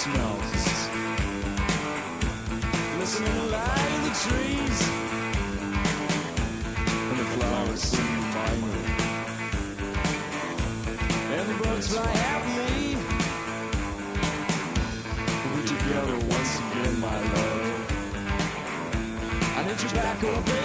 smells. Listen to the light of the trees and the flowers sing finally, and the birds fly happily. We're together once again, my love. I need you back, oh baby.